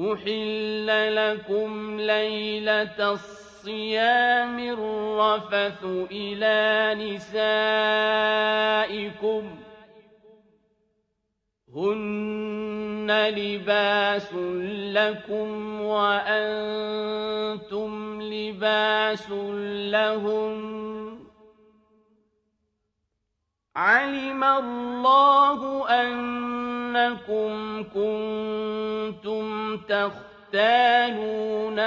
أحل لكم ليلة الصيام الرفث إلى نسائكم هن لباس لكم وأنتم لباس لهم علم الله أنكم كنتم تختانون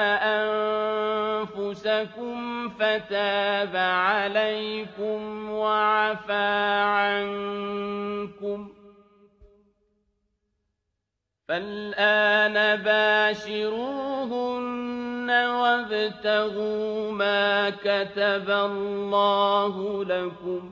أنفسكم فتاب عليكم وعفى عنكم فالآن باشروهن وابتغوا ما كتب الله لكم